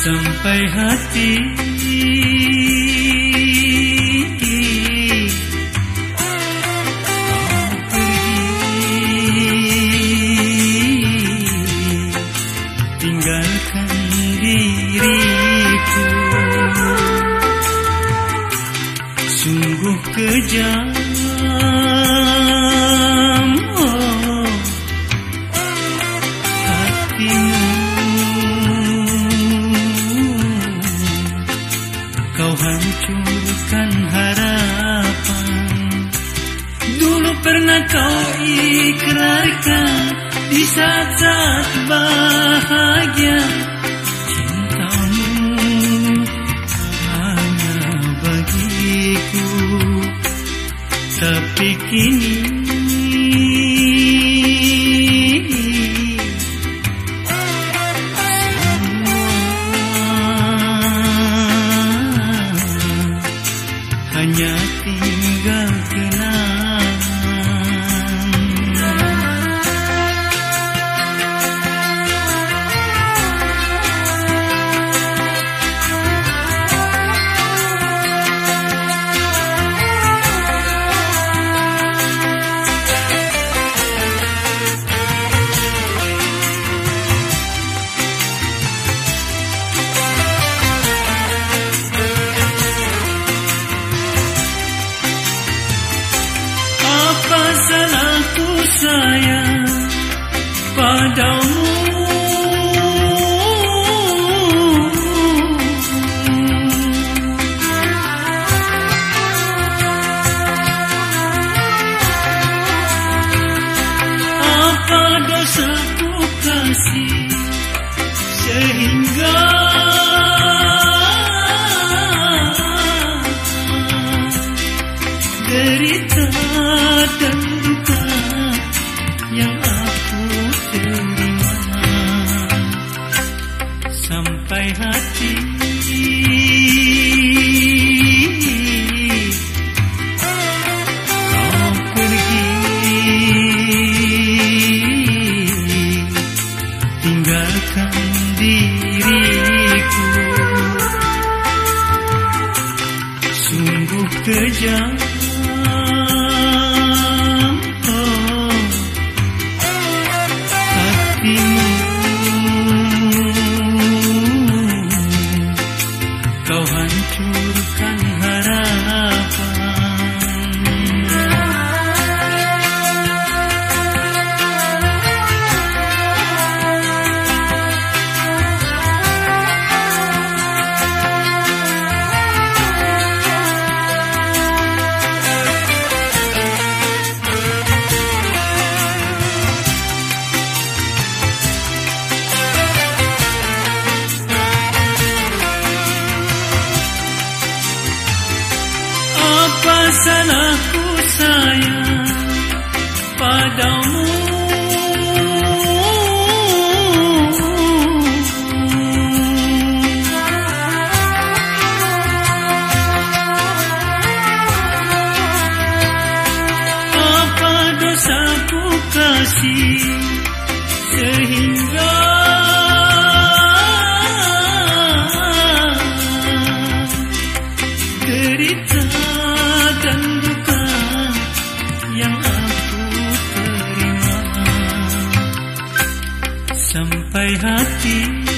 sampai hati. Tinggalkan diriku. Sungguh kejam dulu pernah kau ikrarkan di saat-saat bahagia. Cintamu hanya bagiku. Tapi kini sayang padamu. Apa dosaku kasih sehingga tinggalkan diriku. Sungguh kejam salahku sayang padamu. Apa dosaku kasih sehingga derita dan yang aku terima. Sampai hati